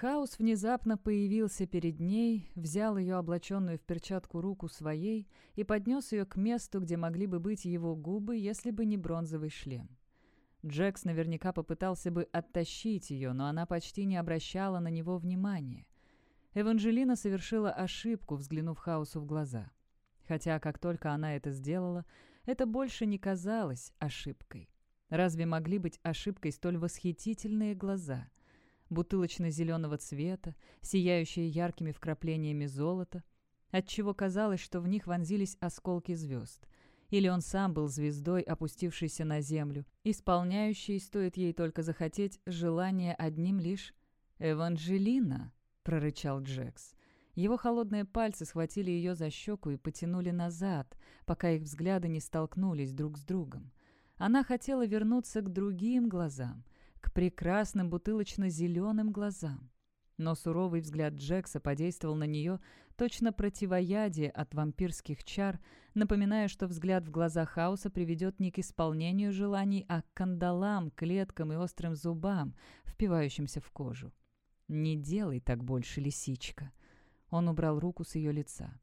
Хаус внезапно появился перед ней, взял ее облаченную в перчатку руку своей и поднес ее к месту, где могли бы быть его губы, если бы не бронзовый шлем. Джекс наверняка попытался бы оттащить ее, но она почти не обращала на него внимания. Эванжелина совершила ошибку, взглянув Хаусу в глаза. Хотя, как только она это сделала, это больше не казалось ошибкой. Разве могли быть ошибкой столь восхитительные глаза? Бутылочно-зеленого цвета, сияющие яркими вкраплениями золота, отчего казалось, что в них вонзились осколки звезд. Или он сам был звездой, опустившейся на землю, исполняющей, стоит ей только захотеть, желание одним лишь «Эванжелина», — прорычал Джекс. Его холодные пальцы схватили ее за щеку и потянули назад, пока их взгляды не столкнулись друг с другом. Она хотела вернуться к другим глазам, к прекрасным бутылочно-зеленым глазам. Но суровый взгляд Джекса подействовал на нее точно противоядие от вампирских чар, напоминая, что взгляд в глаза хаоса приведет не к исполнению желаний, а к кандалам, клеткам и острым зубам, впивающимся в кожу. «Не делай так больше, лисичка!» Он убрал руку с ее лица.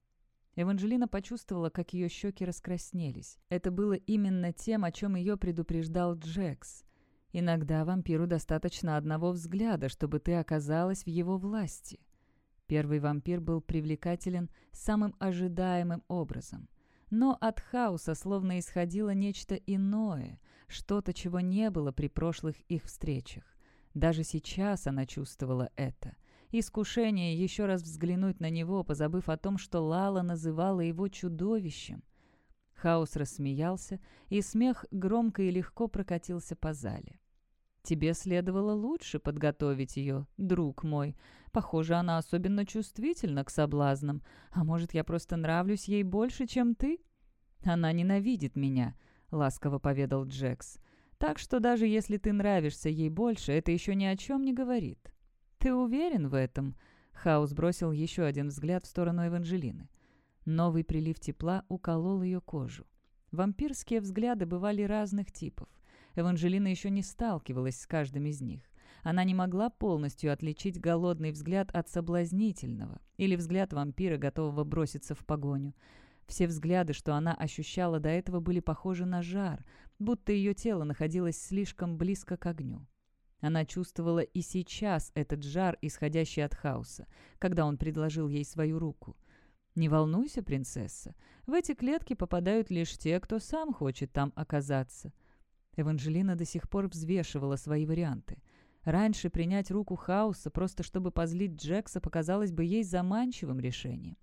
Эванжелина почувствовала, как ее щеки раскраснелись. Это было именно тем, о чем ее предупреждал Джекс. Иногда вампиру достаточно одного взгляда, чтобы ты оказалась в его власти. Первый вампир был привлекателен самым ожидаемым образом. Но от хаоса словно исходило нечто иное, что-то, чего не было при прошлых их встречах. Даже сейчас она чувствовала это. Искушение еще раз взглянуть на него, позабыв о том, что Лала называла его чудовищем. Хаос рассмеялся, и смех громко и легко прокатился по зале. «Тебе следовало лучше подготовить ее, друг мой. Похоже, она особенно чувствительна к соблазнам. А может, я просто нравлюсь ей больше, чем ты?» «Она ненавидит меня», — ласково поведал Джекс. «Так что даже если ты нравишься ей больше, это еще ни о чем не говорит. «Ты уверен в этом?» Хаус бросил еще один взгляд в сторону Эванжелины. Новый прилив тепла уколол ее кожу. Вампирские взгляды бывали разных типов. Эванжелина еще не сталкивалась с каждым из них. Она не могла полностью отличить голодный взгляд от соблазнительного или взгляд вампира, готового броситься в погоню. Все взгляды, что она ощущала до этого, были похожи на жар, будто ее тело находилось слишком близко к огню. Она чувствовала и сейчас этот жар, исходящий от хаоса, когда он предложил ей свою руку. «Не волнуйся, принцесса, в эти клетки попадают лишь те, кто сам хочет там оказаться». Эванжелина до сих пор взвешивала свои варианты. Раньше принять руку хаоса, просто чтобы позлить Джекса, показалось бы ей заманчивым решением.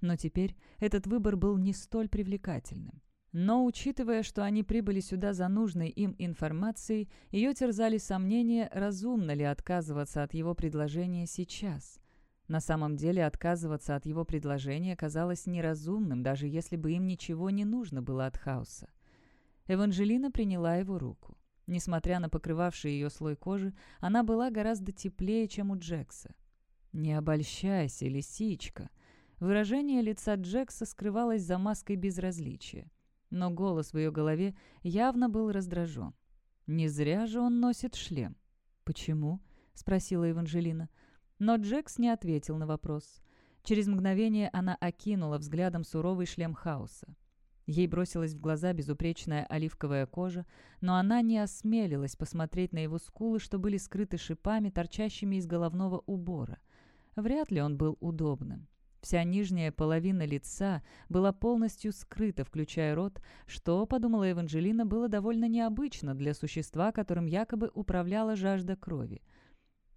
Но теперь этот выбор был не столь привлекательным. Но, учитывая, что они прибыли сюда за нужной им информацией, ее терзали сомнения, разумно ли отказываться от его предложения сейчас. На самом деле отказываться от его предложения казалось неразумным, даже если бы им ничего не нужно было от хаоса. Эванжелина приняла его руку. Несмотря на покрывавший ее слой кожи, она была гораздо теплее, чем у Джекса. «Не обольщайся, лисичка!» Выражение лица Джекса скрывалось за маской безразличия но голос в ее голове явно был раздражен. «Не зря же он носит шлем». «Почему?» — спросила Эванжелина. Но Джекс не ответил на вопрос. Через мгновение она окинула взглядом суровый шлем хаоса. Ей бросилась в глаза безупречная оливковая кожа, но она не осмелилась посмотреть на его скулы, что были скрыты шипами, торчащими из головного убора. Вряд ли он был удобным. Вся нижняя половина лица была полностью скрыта, включая рот, что, подумала Эванжелина, было довольно необычно для существа, которым якобы управляла жажда крови.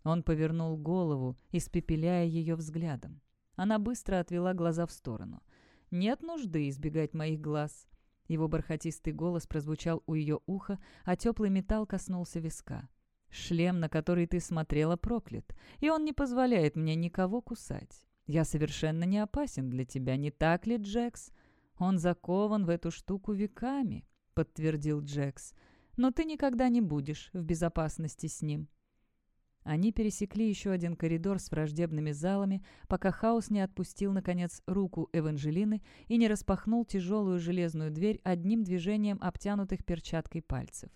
Он повернул голову, испепеляя ее взглядом. Она быстро отвела глаза в сторону. «Нет нужды избегать моих глаз». Его бархатистый голос прозвучал у ее уха, а теплый металл коснулся виска. «Шлем, на который ты смотрела, проклят, и он не позволяет мне никого кусать. Я совершенно не опасен для тебя, не так ли, Джекс? Он закован в эту штуку веками, подтвердил Джекс. Но ты никогда не будешь в безопасности с ним. Они пересекли еще один коридор с враждебными залами, пока Хаус не отпустил, наконец, руку Эванжелины и не распахнул тяжелую железную дверь одним движением обтянутых перчаткой пальцев.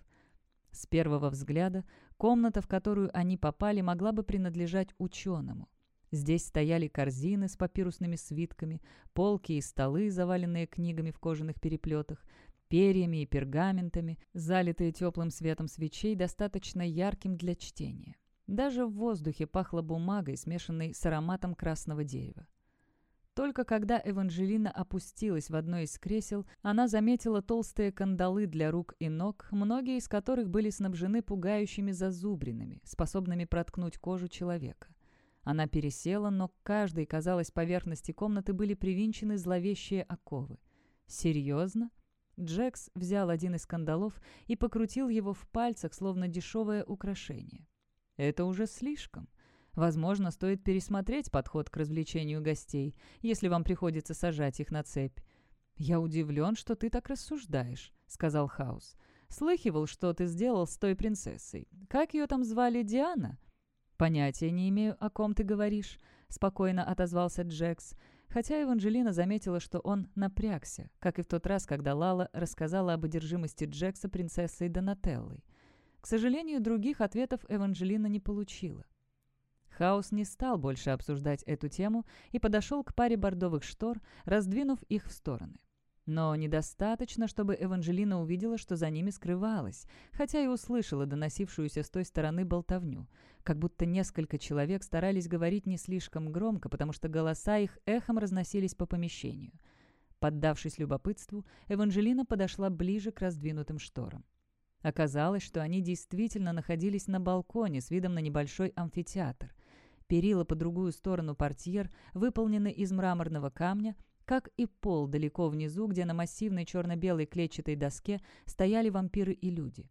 С первого взгляда Комната, в которую они попали, могла бы принадлежать ученому. Здесь стояли корзины с папирусными свитками, полки и столы, заваленные книгами в кожаных переплетах, перьями и пергаментами, залитые теплым светом свечей, достаточно ярким для чтения. Даже в воздухе пахло бумагой, смешанной с ароматом красного дерева. Только когда Эванжелина опустилась в одно из кресел, она заметила толстые кандалы для рук и ног, многие из которых были снабжены пугающими зазубринами, способными проткнуть кожу человека. Она пересела, но к каждой, казалось, поверхности комнаты были привинчены зловещие оковы. «Серьезно?» Джекс взял один из кандалов и покрутил его в пальцах, словно дешевое украшение. «Это уже слишком. Возможно, стоит пересмотреть подход к развлечению гостей, если вам приходится сажать их на цепь. «Я удивлен, что ты так рассуждаешь», — сказал Хаус. «Слыхивал, что ты сделал с той принцессой. Как ее там звали, Диана?» «Понятия не имею, о ком ты говоришь», — спокойно отозвался Джекс, хотя Эванжелина заметила, что он напрягся, как и в тот раз, когда Лала рассказала об одержимости Джекса принцессой Донателлой. К сожалению, других ответов Эванжелина не получила. Хаус не стал больше обсуждать эту тему и подошел к паре бордовых штор, раздвинув их в стороны. Но недостаточно, чтобы Эванжелина увидела, что за ними скрывалась, хотя и услышала доносившуюся с той стороны болтовню, как будто несколько человек старались говорить не слишком громко, потому что голоса их эхом разносились по помещению. Поддавшись любопытству, Эванжелина подошла ближе к раздвинутым шторам. Оказалось, что они действительно находились на балконе с видом на небольшой амфитеатр. Перила по другую сторону портьер выполнены из мраморного камня, как и пол далеко внизу, где на массивной черно-белой клетчатой доске стояли вампиры и люди.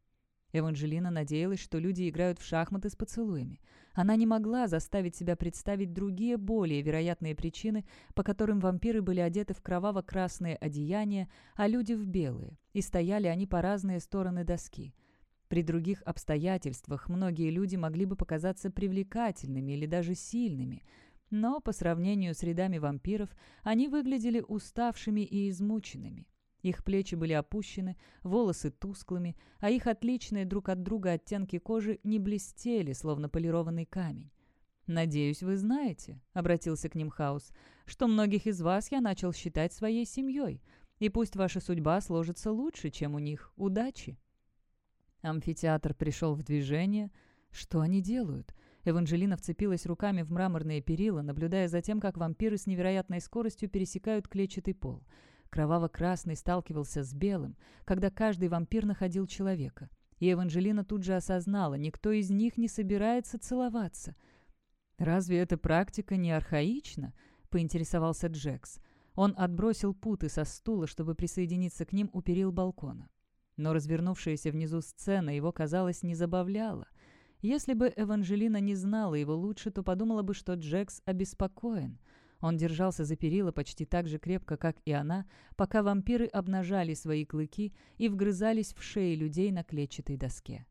Эванжелина надеялась, что люди играют в шахматы с поцелуями. Она не могла заставить себя представить другие, более вероятные причины, по которым вампиры были одеты в кроваво-красные одеяния, а люди в белые, и стояли они по разные стороны доски. При других обстоятельствах многие люди могли бы показаться привлекательными или даже сильными – но по сравнению с рядами вампиров они выглядели уставшими и измученными. Их плечи были опущены, волосы тусклыми, а их отличные друг от друга оттенки кожи не блестели, словно полированный камень. «Надеюсь, вы знаете», — обратился к ним Хаус, «что многих из вас я начал считать своей семьей, и пусть ваша судьба сложится лучше, чем у них. Удачи!» Амфитеатр пришел в движение. Что они делают? Эванжелина вцепилась руками в мраморные перила, наблюдая за тем, как вампиры с невероятной скоростью пересекают клетчатый пол. Кроваво-красный сталкивался с белым, когда каждый вампир находил человека. И Эванжелина тут же осознала, никто из них не собирается целоваться. «Разве эта практика не архаична?» — поинтересовался Джекс. Он отбросил путы со стула, чтобы присоединиться к ним у перил балкона. Но развернувшаяся внизу сцена его, казалось, не забавляла — если бы Эванжелина не знала его лучше, то подумала бы, что Джекс обеспокоен. Он держался за перила почти так же крепко, как и она, пока вампиры обнажали свои клыки и вгрызались в шеи людей на клетчатой доске.